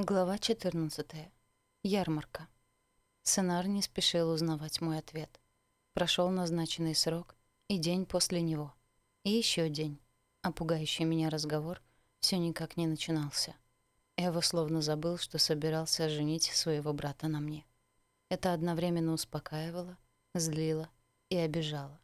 Глава 14. Ярмарка. Сценар не спешил узнавать мой ответ. Прошел назначенный срок и день после него. И еще день. А меня разговор все никак не начинался. Эва словно забыл, что собирался женить своего брата на мне. Это одновременно успокаивало, злило и обижало.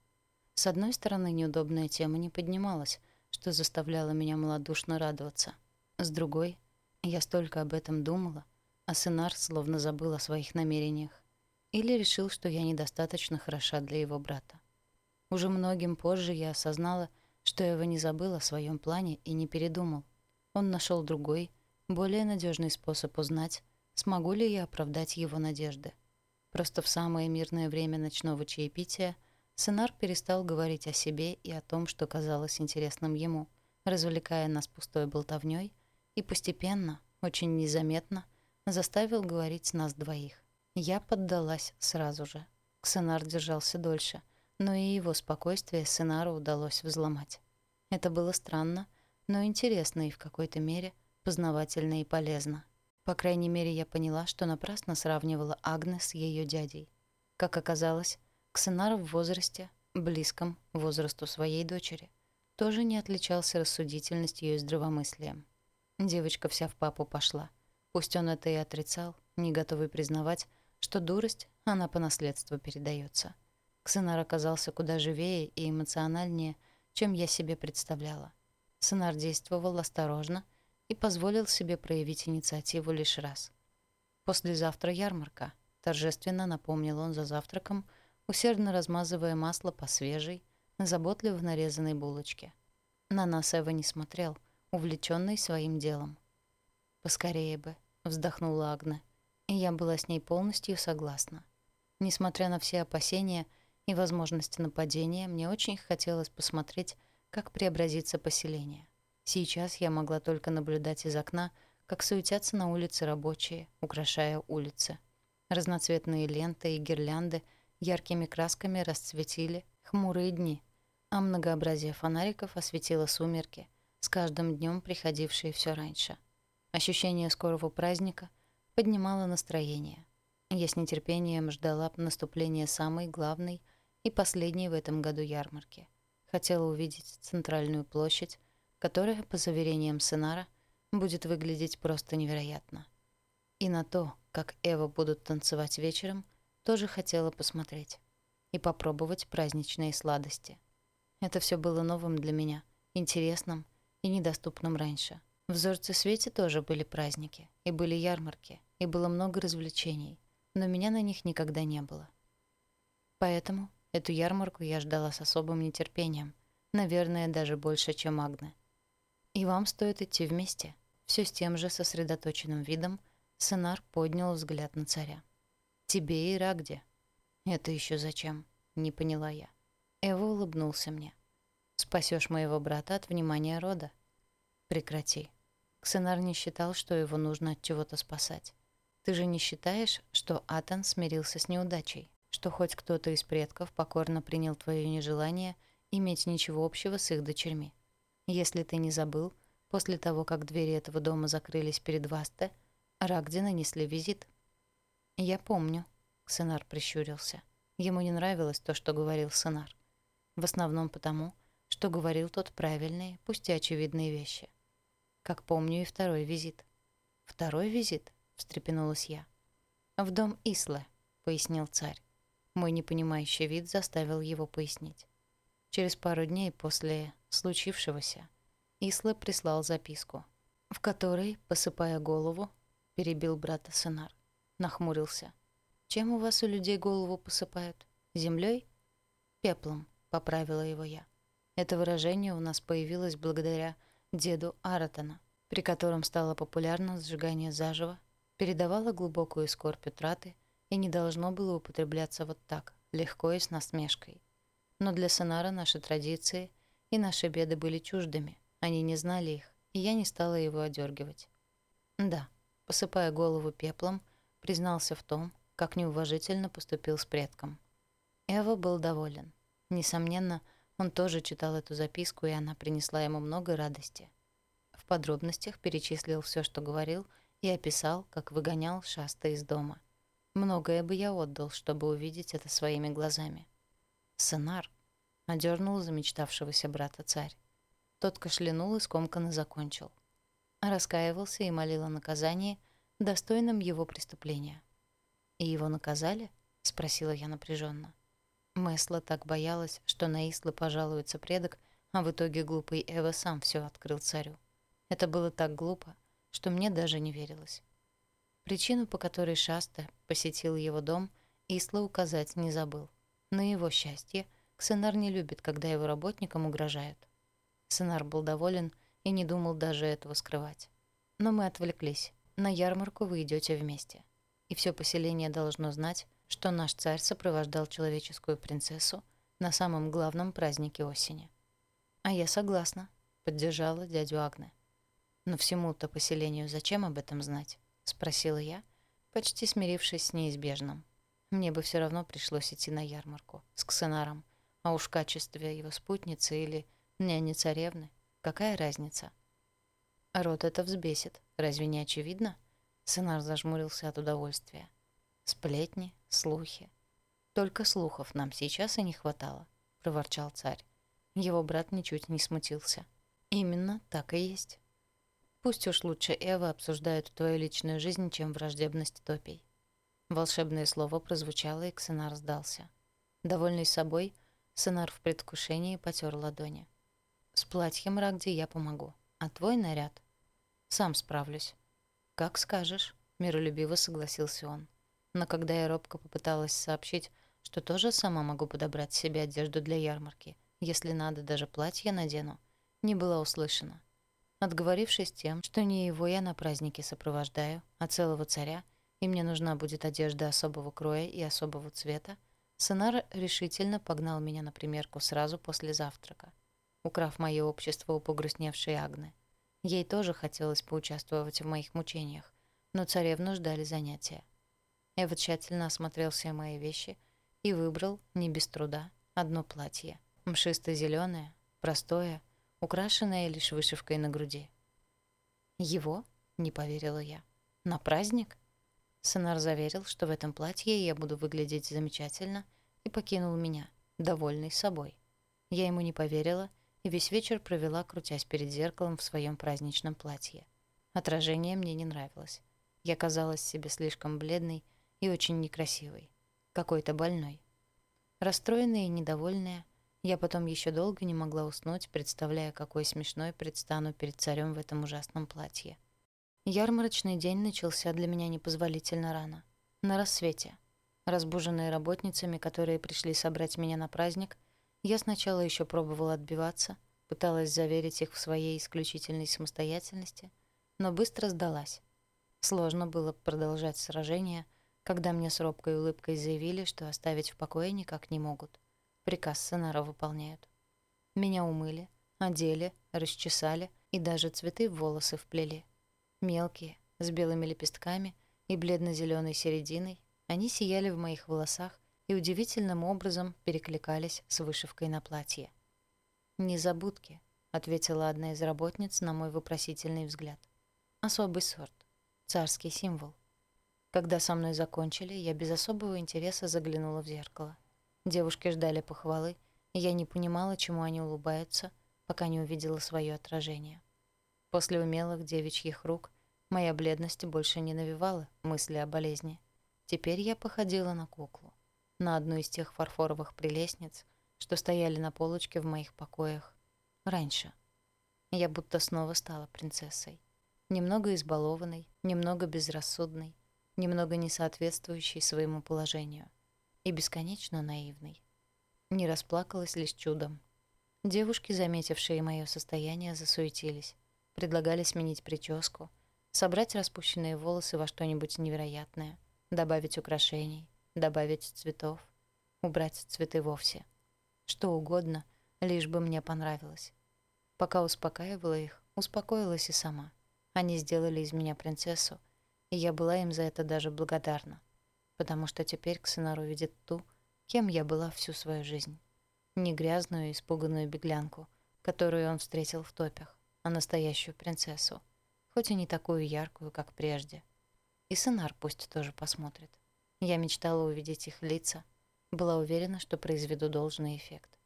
С одной стороны, неудобная тема не поднималась, что заставляло меня малодушно радоваться. С другой — я столько об этом думала, а Сенар словно забыл о своих намерениях. Или решил, что я недостаточно хороша для его брата. Уже многим позже я осознала, что Эва не забыл о своем плане и не передумал. Он нашел другой, более надежный способ узнать, смогу ли я оправдать его надежды. Просто в самое мирное время ночного чаепития Сенар перестал говорить о себе и о том, что казалось интересным ему, развлекая нас пустой болтовнёй — и постепенно, очень незаметно, заставил говорить нас двоих. Я поддалась сразу же. Ксенар держался дольше, но и его спокойствие Сенару удалось взломать. Это было странно, но интересно и в какой-то мере познавательно и полезно. По крайней мере, я поняла, что напрасно сравнивала Агнес с ее дядей. Как оказалось, Ксенар в возрасте, близком возрасту своей дочери, тоже не отличался рассудительностью и здравомыслием. Девочка вся в папу пошла. Пусть он это и отрицал, не готовый признавать, что дурость, она по наследству передается. Ксенар оказался куда живее и эмоциональнее, чем я себе представляла. Сценар действовал осторожно и позволил себе проявить инициативу лишь раз. «Послезавтра ярмарка», — торжественно напомнил он за завтраком, усердно размазывая масло по свежей, заботливо нарезанной булочке. На нас Эва не смотрел — увлечённый своим делом. «Поскорее бы», — вздохнула Агна, и я была с ней полностью согласна. Несмотря на все опасения и возможности нападения, мне очень хотелось посмотреть, как преобразится поселение. Сейчас я могла только наблюдать из окна, как суетятся на улице рабочие, украшая улицы. Разноцветные ленты и гирлянды яркими красками расцветили хмурые дни, а многообразие фонариков осветило сумерки, с каждым днем приходившие все раньше. Ощущение скорого праздника поднимало настроение. Я с нетерпением ждала наступления самой главной и последней в этом году ярмарки. Хотела увидеть центральную площадь, которая, по заверениям Сенара, будет выглядеть просто невероятно. И на то, как Эва будут танцевать вечером, тоже хотела посмотреть и попробовать праздничные сладости. Это все было новым для меня, интересным и недоступным раньше. В Зорце-Свете тоже были праздники, и были ярмарки, и было много развлечений, но меня на них никогда не было. Поэтому эту ярмарку я ждала с особым нетерпением, наверное, даже больше, чем Агна. И вам стоит идти вместе. Все с тем же сосредоточенным видом Сенар поднял взгляд на царя. «Тебе и Рагде». «Это еще зачем?» — не поняла я. Эва улыбнулся мне. Спасешь моего брата от внимания рода. Прекрати. Ксенар не считал, что его нужно от чего-то спасать. Ты же не считаешь, что Атан смирился с неудачей, что хоть кто-то из предков покорно принял твое нежелание иметь ничего общего с их дочерьми? Если ты не забыл, после того, как двери этого дома закрылись перед Васте, Рагди нанесли визит. «Я помню», — Ксенар прищурился. Ему не нравилось то, что говорил Сенар. В основном потому, что говорил тот правильные, пусть и очевидные вещи. Как помню и второй визит. «Второй визит?» — встрепенулась я. «В дом Ислы», — пояснил царь. Мой непонимающий вид заставил его пояснить. Через пару дней после случившегося Исла прислал записку, в которой, посыпая голову, перебил брата Сенар. Нахмурился. «Чем у вас у людей голову посыпают? Землей?» «Пеплом», — поправила его я. Это выражение у нас появилось благодаря деду Аратона, при котором стало популярно сжигание заживо, передавало глубокую скорбь утраты и не должно было употребляться вот так, легко и с насмешкой. Но для Сонара наши традиции и наши беды были чуждыми, они не знали их, и я не стала его одергивать. Да, посыпая голову пеплом, признался в том, как неуважительно поступил с предком. Эва был доволен. Несомненно, он тоже читал эту записку, и она принесла ему много радости. В подробностях перечислил все, что говорил, и описал, как выгонял Шаста из дома. Многое бы я отдал, чтобы увидеть это своими глазами. «Сценар», — одернул замечтавшегося брата царь. Тот кашлянул и скомканно закончил. Раскаивался и молил о наказании, достойном его преступления. «И его наказали?» — спросила я напряженно. Месла так боялась, что на Ислы пожалуется предок, а в итоге глупый Эва сам все открыл царю. Это было так глупо, что мне даже не верилось. Причину, по которой Шаста посетил его дом, Исла указать не забыл. На его счастье, Ксенар не любит, когда его работникам угрожают. Сенар был доволен и не думал даже этого скрывать. Но мы отвлеклись. На ярмарку вы идете вместе. И все поселение должно знать, что наш царь сопровождал человеческую принцессу на самом главном празднике осени. А я согласна, поддержала дядю Агне. Но всему-то поселению зачем об этом знать? спросила я, почти смирившись с неизбежным. Мне бы все равно пришлось идти на ярмарку с Ксенаром, а уж в качестве его спутницы или няни царевны, какая разница? Рот это взбесит, разве не очевидно? Сенар зажмурился от удовольствия. Сплетни, слухи. Только слухов нам сейчас и не хватало, проворчал царь. Его брат ничуть не смутился. Именно так и есть. Пусть уж лучше Эва обсуждают твою личную жизнь, чем враждебность топей. Волшебное слово прозвучало, и Ксенар сдался. Довольный собой, Сенар в предвкушении потер ладони. «С платьем, Рагди, я помогу. А твой наряд?» «Сам справлюсь». «Как скажешь», — миролюбиво согласился он. Но когда я робко попыталась сообщить, что тоже сама могу подобрать себе одежду для ярмарки, если надо, даже платье надену, не была услышана. Отговорившись тем, что не его я на празднике сопровождаю, а целого царя, и мне нужна будет одежда особого кроя и особого цвета, Сенар решительно погнал меня на примерку сразу после завтрака, украв мое общество у погрустневшей Агны. Ей тоже хотелось поучаствовать в моих мучениях, но царевну ждали занятия. Эва тщательно осмотрел все мои вещи и выбрал, не без труда, одно платье. Мшисто-зелёное, простое, украшенное лишь вышивкой на груди. «Его?» — не поверила я. «На праздник?» Сонар заверил, что в этом платье я буду выглядеть замечательно, и покинул меня, довольный собой. Я ему не поверила и весь вечер провела, крутясь перед зеркалом в своем праздничном платье. Отражение мне не нравилось. Я казалась себе слишком бледной и очень некрасивой, какой-то больной. Расстроенная и недовольная, я потом еще долго не могла уснуть, представляя, какой смешной предстану перед царем в этом ужасном платье. Ярмарочный день начался для меня непозволительно рано. На рассвете. Разбуженная работницами, которые пришли собрать меня на праздник, я сначала еще пробовала отбиваться, пыталась заверить их в своей исключительной самостоятельности, но быстро сдалась. Сложно было продолжать сражение, когда мне с робкой улыбкой заявили, что оставить в покое никак не могут. Приказ сценара выполняют. Меня умыли, одели, расчесали и даже цветы в волосы вплели. Мелкие, с белыми лепестками и бледно-зеленой серединой, они сияли в моих волосах и удивительным образом перекликались с вышивкой на платье. «Незабудки», — ответила одна из работниц на мой вопросительный взгляд. «Особый сорт. Царский символ». Когда со мной закончили, я без особого интереса заглянула в зеркало. Девушки ждали похвалы, и я не понимала, чему они улыбаются, пока не увидела свое отражение. После умелых девичьих рук Моя бледность больше не навевала мысли о болезни. Теперь я походила на куклу, на одну из тех фарфоровых прелестниц, что стояли на полочке в моих покоях. Раньше. Я будто снова стала принцессой. Немного избалованной, немного безрассудной, немного не соответствующей своему положению и бесконечно наивной. Не расплакалась лишь чудом. Девушки, заметившие мое состояние, засуетились, предлагали сменить прическу — собрать распущенные волосы во что-нибудь невероятное, добавить украшений, добавить цветов, убрать цветы вовсе. Что угодно, лишь бы мне понравилось. Пока успокаивала их, успокоилась и сама. Они сделали из меня принцессу, и я была им за это даже благодарна, потому что теперь Ксенар увидит ту, кем я была всю свою жизнь. Не грязную, испуганную беглянку, которую он встретил в топях, а настоящую принцессу — хоть и не такую яркую, как прежде. И сценар пусть тоже посмотрит. Я мечтала увидеть их лица, была уверена, что произведу должный эффект.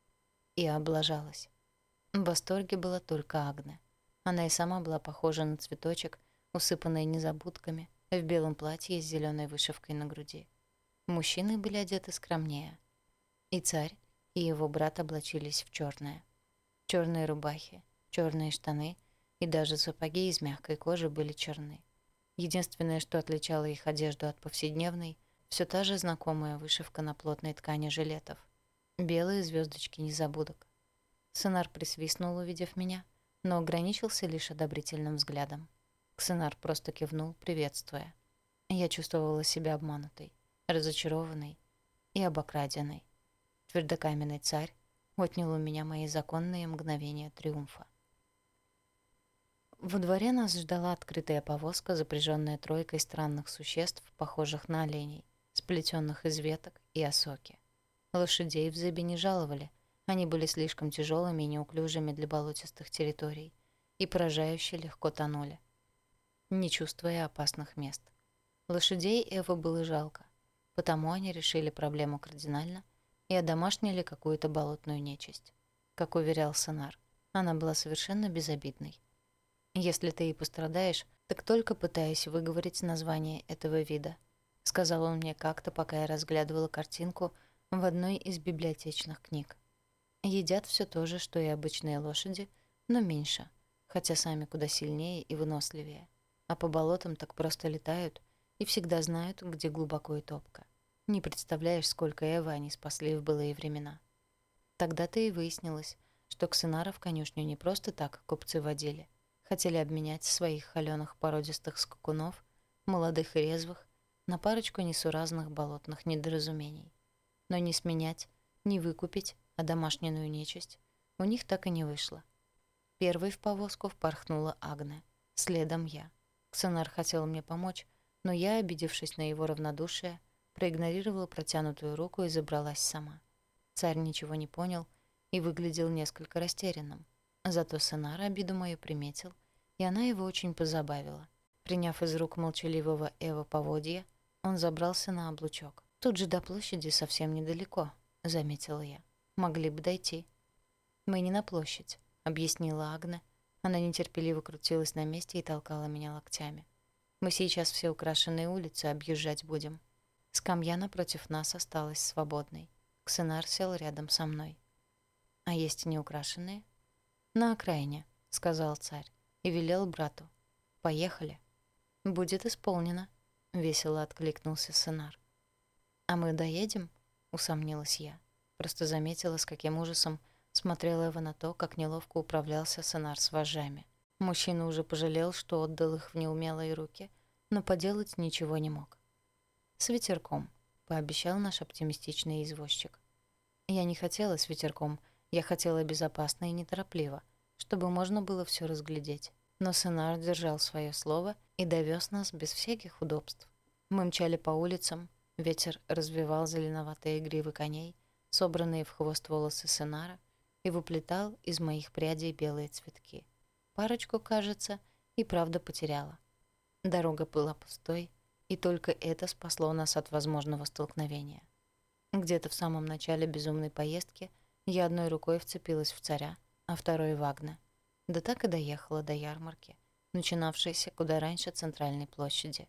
И облажалась. В восторге была только Агне. Она и сама была похожа на цветочек, усыпанный незабудками, в белом платье с зеленой вышивкой на груди. Мужчины были одеты скромнее. И царь, и его брат облачились в черное. Черные рубахи, черные штаны и даже сапоги из мягкой кожи были черны. Единственное, что отличало их одежду от повседневной, все та же знакомая вышивка на плотной ткани жилетов. Белые звездочки незабудок. Сценар присвистнул, увидев меня, но ограничился лишь одобрительным взглядом. Ксенар просто кивнул, приветствуя. Я чувствовала себя обманутой разочарованной и обокраденной. Твердокаменный царь отнял у меня мои законные мгновения триумфа. Во дворе нас ждала открытая повозка, запряженная тройкой странных существ, похожих на оленей, сплетенных из веток и осоки. Лошадей в зыбе не жаловали, они были слишком тяжелыми и неуклюжими для болотистых территорий и поражающе легко тонули, не чувствуя опасных мест. Лошадей Эва было жалко. Потому они решили проблему кардинально и одомашнили какую-то болотную нечисть. Как уверял Сонар, она была совершенно безобидной. «Если ты и пострадаешь, так только пытаясь выговорить название этого вида», сказал он мне как-то, пока я разглядывала картинку в одной из библиотечных книг. Едят все то же, что и обычные лошади, но меньше, хотя сами куда сильнее и выносливее. А по болотам так просто летают и всегда знают, где глубоко и топко. Не представляешь, сколько Эвы они спасли в былые времена. Тогда-то и выяснилось, что Ксенара в конюшню не просто так купцы водили. Хотели обменять своих холёных породистых скакунов, молодых и резвых, на парочку несуразных болотных недоразумений. Но не сменять, не выкупить, а домашнюю нечисть у них так и не вышло. Первой в повозку впорхнула Агне, следом я. Ксенар хотел мне помочь, но я, обидевшись на его равнодушие, проигнорировала протянутую руку и забралась сама. Царь ничего не понял и выглядел несколько растерянным. Зато Сенара обиду мою приметил, и она его очень позабавила. Приняв из рук молчаливого Эва поводья, он забрался на облучок. «Тут же до площади совсем недалеко», — заметила я. «Могли бы дойти». «Мы не на площадь», — объяснила Агне. Она нетерпеливо крутилась на месте и толкала меня локтями. «Мы сейчас все украшенные улицы объезжать будем». Скамья напротив нас осталась свободной. Ксенар сел рядом со мной. «А есть неукрашенные?» «На окраине», — сказал царь и велел брату. «Поехали». «Будет исполнено», — весело откликнулся Сенар. «А мы доедем?» — усомнилась я. Просто заметила, с каким ужасом смотрела его на то, как неловко управлялся Сенар с вожжами. Мужчина уже пожалел, что отдал их в неумелые руки, но поделать ничего не мог. «С ветерком», — пообещал наш оптимистичный извозчик. Я не хотела с ветерком, я хотела безопасно и неторопливо, чтобы можно было все разглядеть. Но Сенар держал свое слово и довез нас без всяких удобств. Мы мчали по улицам, ветер развивал зеленоватые гривы коней, собранные в хвост волосы Сенара, и выплетал из моих прядей белые цветки. Парочку, кажется, и правда потеряла. Дорога была пустой, и только это спасло нас от возможного столкновения. Где-то в самом начале безумной поездки я одной рукой вцепилась в царя, а второй — в Агне. Да так и доехала до ярмарки, начинавшейся куда раньше центральной площади.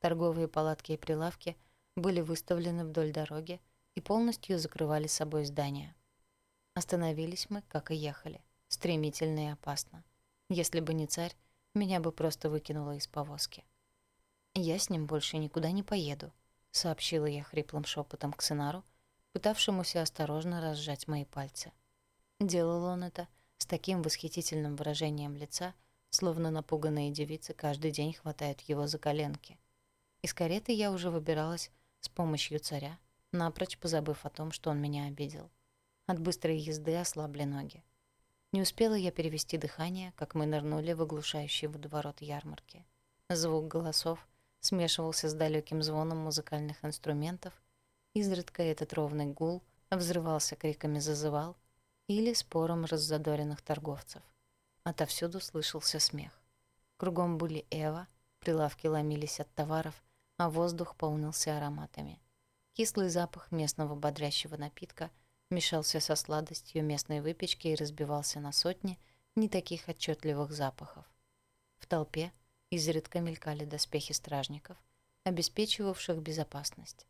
Торговые палатки и прилавки были выставлены вдоль дороги и полностью закрывали собой здание. Остановились мы, как и ехали, стремительно и опасно. Если бы не царь, меня бы просто выкинуло из повозки. «Я с ним больше никуда не поеду», — сообщила я хриплым шепотом к Сенару, пытавшемуся осторожно разжать мои пальцы. Делал он это с таким восхитительным выражением лица, словно напуганные девицы каждый день хватают его за коленки. Из кареты я уже выбиралась с помощью царя, напрочь позабыв о том, что он меня обидел. От быстрой езды ослабли ноги. Не успела я перевести дыхание, как мы нырнули в оглушающий водоворот ярмарки. Звук голосов — смешивался с далеким звоном музыкальных инструментов, изредка этот ровный гул взрывался криками зазывал или спором раззадоренных торговцев. Отовсюду слышался смех. Кругом были Эва, прилавки ломились от товаров, а воздух полнился ароматами. Кислый запах местного бодрящего напитка мешался со сладостью местной выпечки и разбивался на сотни не таких отчетливых запахов. В толпе изредка мелькали доспехи стражников, обеспечивавших безопасность.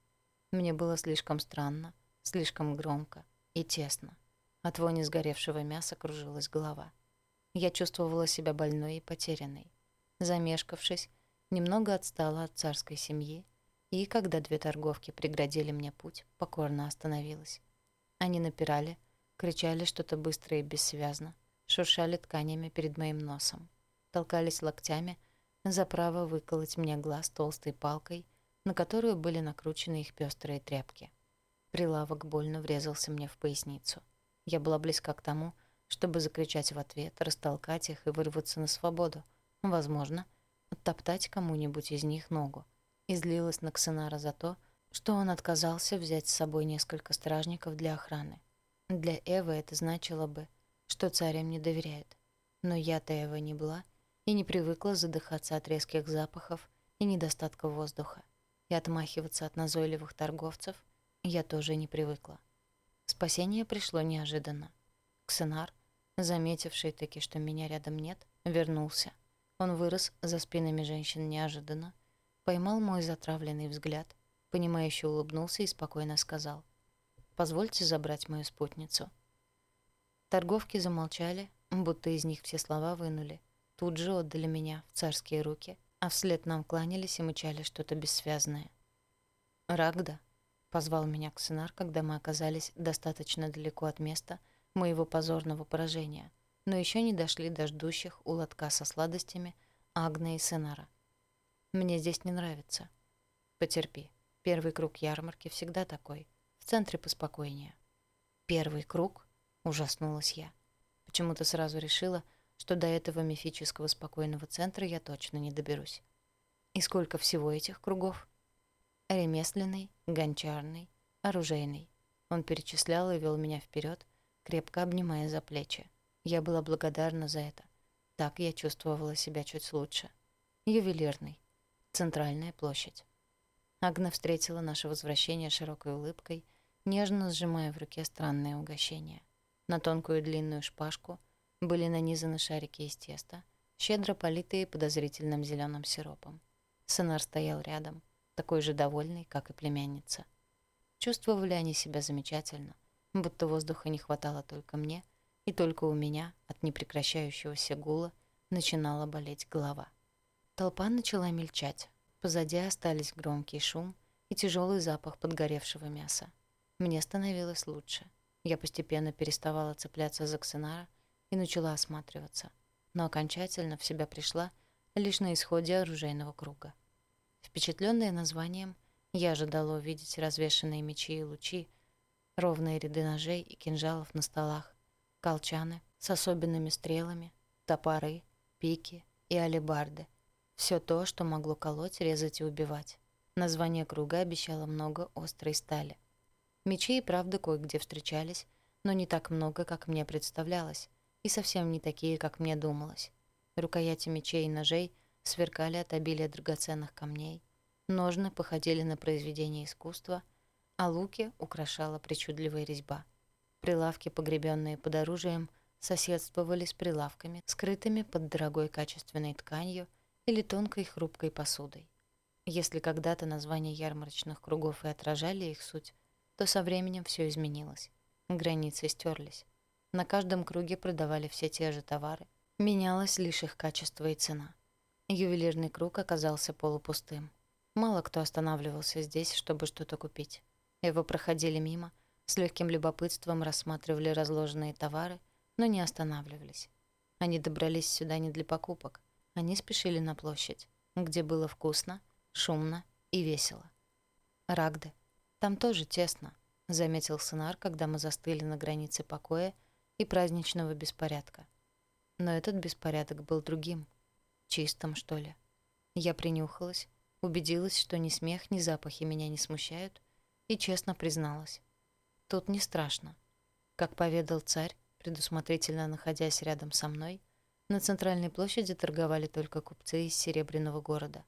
Мне было слишком странно, слишком громко и тесно. От вони сгоревшего мяса кружилась голова. Я чувствовала себя больной и потерянной. Замешкавшись, немного отстала от царской семьи, и, когда две торговки преградили мне путь, покорно остановилась. Они напирали, кричали что-то быстро и бессвязно, шуршали тканями перед моим носом, толкались локтями за право выколоть мне глаз толстой палкой, на которую были накручены их пестрые тряпки. Прилавок больно врезался мне в поясницу. Я была близка к тому, чтобы закричать в ответ, растолкать их и вырваться на свободу — Возможно, оттоптать кому-нибудь из них ногу. И злилась на Ксенара за то, что он отказался взять с собой несколько стражников для охраны. Для Эвы это значило бы, что царь не доверяет. Но я-то Эва не была и не привыкла задыхаться от резких запахов и недостатка воздуха. И отмахиваться от назойливых торговцев я тоже не привыкла. Спасение пришло неожиданно. Ксенар, заметивший таки, что меня рядом нет, вернулся — он вырос за спинами женщин неожиданно, поймал мой затравленный взгляд, понимающе улыбнулся и спокойно сказал «Позвольте забрать мою спутницу». Торговки замолчали, будто из них все слова вынули. Тут же отдали меня в царские руки, а вслед нам кланялись и мычали что-то бессвязное. «Рагда», — позвал меня Ксенар, когда мы оказались достаточно далеко от места моего позорного поражения — но еще не дошли до ждущих у лотка со сладостями Агна и Сенара. «Мне здесь не нравится». «Потерпи. Первый круг ярмарки всегда такой. В центре поспокойнее». «Первый круг?» — ужаснулась я. Почему-то сразу решила, что до этого мифического спокойного центра я точно не доберусь. И сколько всего этих кругов? Ремесленный, гончарный, оружейный. Он перечислял и вел меня вперед, крепко обнимая за плечи. Я была благодарна за это. Так я чувствовала себя чуть лучше. Ювелирный. Центральная площадь. Агна встретила наше возвращение широкой улыбкой, нежно сжимая в руке странное угощение. На тонкую длинную шпажку были нанизаны шарики из теста, щедро политые подозрительным зеленым сиропом. Сынар стоял рядом, такой же довольный, как и племянница. Чувствовали они себя замечательно, будто воздуха не хватало только мне — и только у меня от непрекращающегося гула начинала болеть голова. Толпа начала мельчать. Позади остались громкий шум и тяжелый запах подгоревшего мяса. Мне становилось лучше. Я постепенно переставала цепляться за Ксенара и начала осматриваться, но окончательно в себя пришла лишь на исходе оружейного круга. Впечатленная названием, я ожидала увидеть развешанные мечи и лучи, ровные ряды ножей и кинжалов на столах, колчаны с особенными стрелами, топоры, пики и алебарды. Все то, что могло колоть, резать и убивать. Название круга обещало много острой стали. Мечи и правда кое-где встречались, но не так много, как мне представлялось, и совсем не такие, как мне думалось. Рукояти мечей и ножей сверкали от обилия драгоценных камней, ножны походили на произведение искусства, а луки украшала причудливая резьба — Прилавки, погребенные под оружием, соседствовали с прилавками, скрытыми под дорогой качественной тканью или тонкой хрупкой посудой. Если когда-то названия ярмарочных кругов и отражали их суть, то со временем все изменилось. Границы стерлись. На каждом круге продавали все те же товары. Менялось лишь их качество и цена. Ювелирный круг оказался полупустым. Мало кто останавливался здесь, чтобы что-то купить. Его проходили мимо — с легким любопытством рассматривали разложенные товары, но не останавливались. Они добрались сюда не для покупок. Они спешили на площадь, где было вкусно, шумно и весело. «Рагды, там тоже тесно», — заметил Сынар, когда мы застыли на границе покоя и праздничного беспорядка. Но этот беспорядок был другим. Чистым, что ли. Я принюхалась, убедилась, что ни смех, ни запахи меня не смущают, и честно призналась. Тут не страшно. Как поведал царь, предусмотрительно находясь рядом со мной, На центральной площади торговали только купцы из Серебряного города.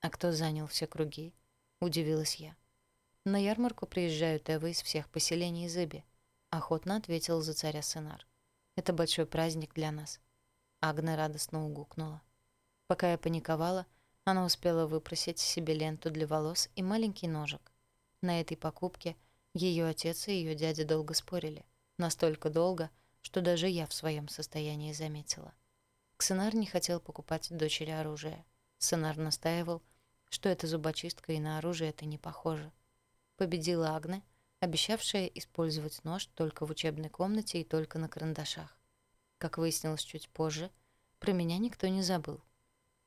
«А кто занял все круги?» — удивилась я. «На ярмарку приезжают эвы из всех поселений Зыби», — охотно ответил за царя Сенар. «Это большой праздник для нас». Агна радостно угукнула. Пока я паниковала, она успела выпросить себе ленту для волос и маленький ножик. На этой покупке ее отец и ее дядя долго спорили. Настолько долго, что даже я в своем состоянии заметила. Ксенар не хотел покупать дочери оружие. Сенар настаивал, что это зубочистка и на оружие это не похоже. Победила Агне, обещавшая использовать нож только в учебной комнате и только на карандашах. Как выяснилось чуть позже, про меня никто не забыл.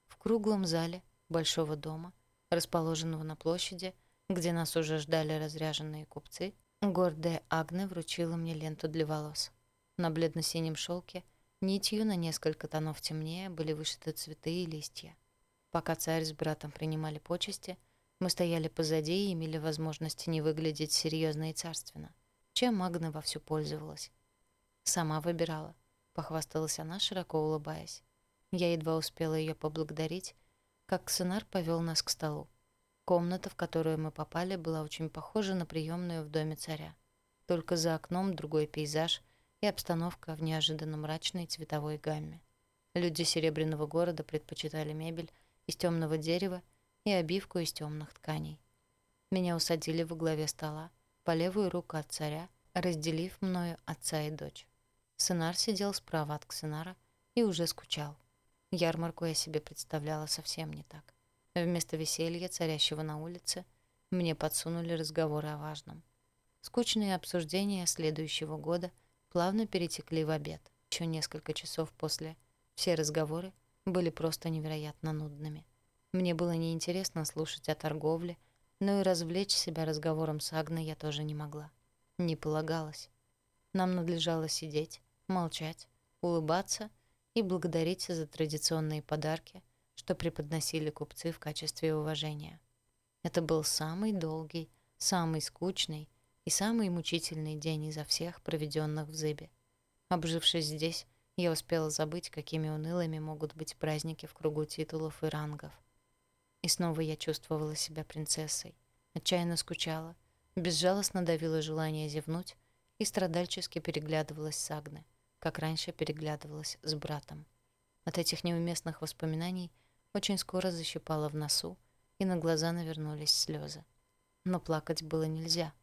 В круглом зале большого дома, расположенного на площади, где нас уже ждали разряженные купцы, гордая Агне вручила мне ленту для волос. На бледно-синем шелке нитью на несколько тонов темнее были вышиты цветы и листья. Пока царь с братом принимали почести, мы стояли позади и имели возможность не выглядеть серьезно и царственно, чем Агна вовсю пользовалась. Сама выбирала, похвасталась она, широко улыбаясь. Я едва успела ее поблагодарить, как Ксенар повел нас к столу. Комната, в которую мы попали, была очень похожа на приемную в доме царя. Только за окном другой пейзаж и обстановка в неожиданно мрачной цветовой гамме. Люди Серебряного города предпочитали мебель из темного дерева и обивку из темных тканей. Меня усадили во главе стола, по левую руку от царя, разделив мною отца и дочь. Сынар сидел справа от Ксенара и уже скучал. Ярмарку я себе представляла совсем не так. Вместо веселья, царящего на улице, мне подсунули разговоры о важном. Скучные обсуждения следующего года плавно перетекли в обед. Еще несколько часов после все разговоры были просто невероятно нудными. Мне было неинтересно слушать о торговле, но и развлечь себя разговором с Агной я тоже не могла. Не полагалось. Нам надлежало сидеть, молчать, улыбаться и благодарить за традиционные подарки — что преподносили купцы в качестве уважения. Это был самый долгий, самый скучный и самый мучительный день изо всех, проведенных в Зыбе. Обжившись здесь, я успела забыть, какими унылыми могут быть праздники в кругу титулов и рангов. И снова я чувствовала себя принцессой, отчаянно скучала, безжалостно давила желание зевнуть и страдальчески переглядывалась с Агне, как раньше переглядывалась с братом. От этих неуместных воспоминаний – очень скоро защипало в носу, и на глаза навернулись слезы. Но плакать было нельзя.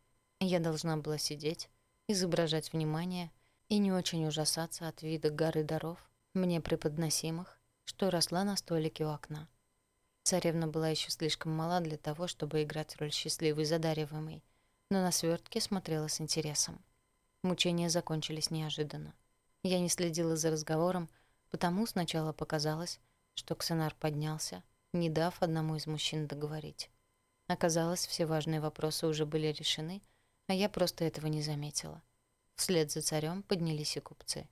Я должна была сидеть, изображать внимание и не очень ужасаться от вида горы даров, мне преподносимых, что росла на столике у окна. Царевна была еще слишком мала для того, чтобы играть роль счастливой задариваемой, но на свертке смотрела с интересом. Мучения закончились неожиданно. Я не следила за разговором, потому сначала показалось, что Ксенар поднялся, не дав одному из мужчин договорить. Оказалось, все важные вопросы уже были решены, а я просто этого не заметила. Вслед за царем поднялись и купцы.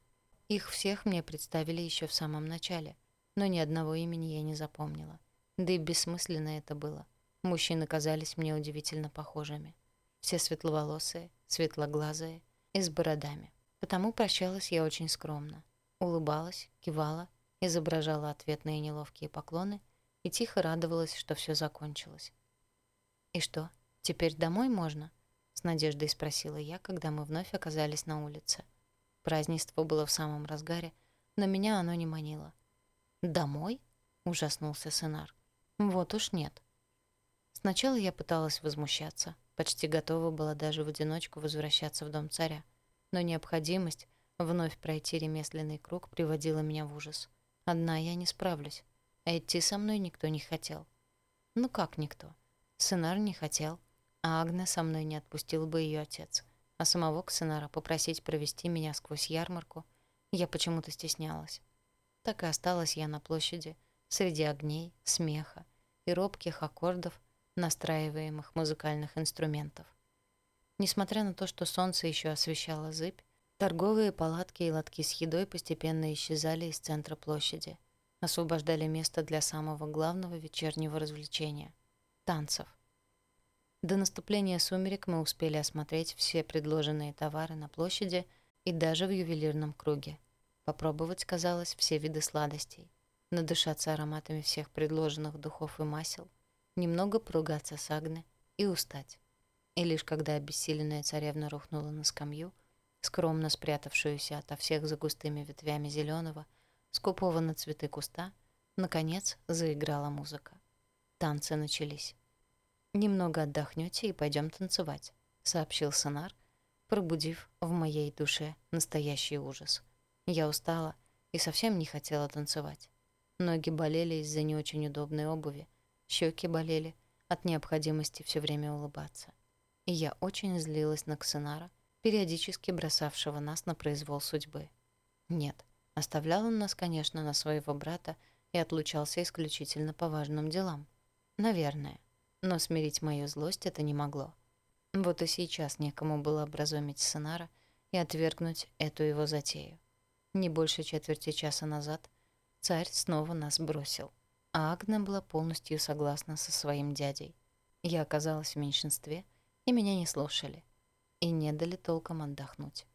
Их всех мне представили еще в самом начале, но ни одного имени я не запомнила. Да и бессмысленно это было. Мужчины казались мне удивительно похожими. Все светловолосые, светлоглазые и с бородами. Потому прощалась я очень скромно. Улыбалась, кивала изображала ответные неловкие поклоны и тихо радовалась, что все закончилось. «И что, теперь домой можно?» — с надеждой спросила я, когда мы вновь оказались на улице. Празднество было в самом разгаре, но меня оно не манило. «Домой?» — ужаснулся Сенар. «Вот уж нет». Сначала я пыталась возмущаться, почти готова была даже в одиночку возвращаться в дом царя, но необходимость вновь пройти ремесленный круг приводила меня в ужас — Одна я не справлюсь. А идти со мной никто не хотел. Ну как никто? Сынар не хотел, а Агне со мной не отпустил бы ее отец. А самого Ксенара попросить провести меня сквозь ярмарку я почему-то стеснялась. Так и осталась я на площади, среди огней, смеха и робких аккордов, настраиваемых музыкальных инструментов. Несмотря на то, что солнце еще освещало зыбь, Торговые палатки и лотки с едой постепенно исчезали из центра площади, освобождали место для самого главного вечернего развлечения — танцев. До наступления сумерек мы успели осмотреть все предложенные товары на площади и даже в ювелирном круге. попробовать, казалось, все виды сладостей, надышаться ароматами всех предложенных духов и масел, немного поругаться с Агне и устать. И лишь когда обессиленная царевна рухнула на скамью, скромно спрятавшуюся ото всех за густыми ветвями зеленого, скупого на цветы куста, наконец заиграла музыка. Танцы начались. «Немного отдохнете и пойдем танцевать», — сообщил Сонар, пробудив в моей душе настоящий ужас. Я устала и совсем не хотела танцевать. Ноги болели из-за не очень удобной обуви, щеки болели от необходимости все время улыбаться. И я очень злилась на Ксенара, периодически бросавшего нас на произвол судьбы. Нет, оставлял он нас, конечно, на своего брата и отлучался исключительно по важным делам. Наверное. Но смирить мою злость это не могло. Вот и сейчас некому было образумить Сенара и отвергнуть эту его затею. Не больше четверти часа назад царь снова нас бросил, а Агна была полностью согласна со своим дядей. Я оказалась в меньшинстве, и меня не слушали, и не дали толком отдохнуть.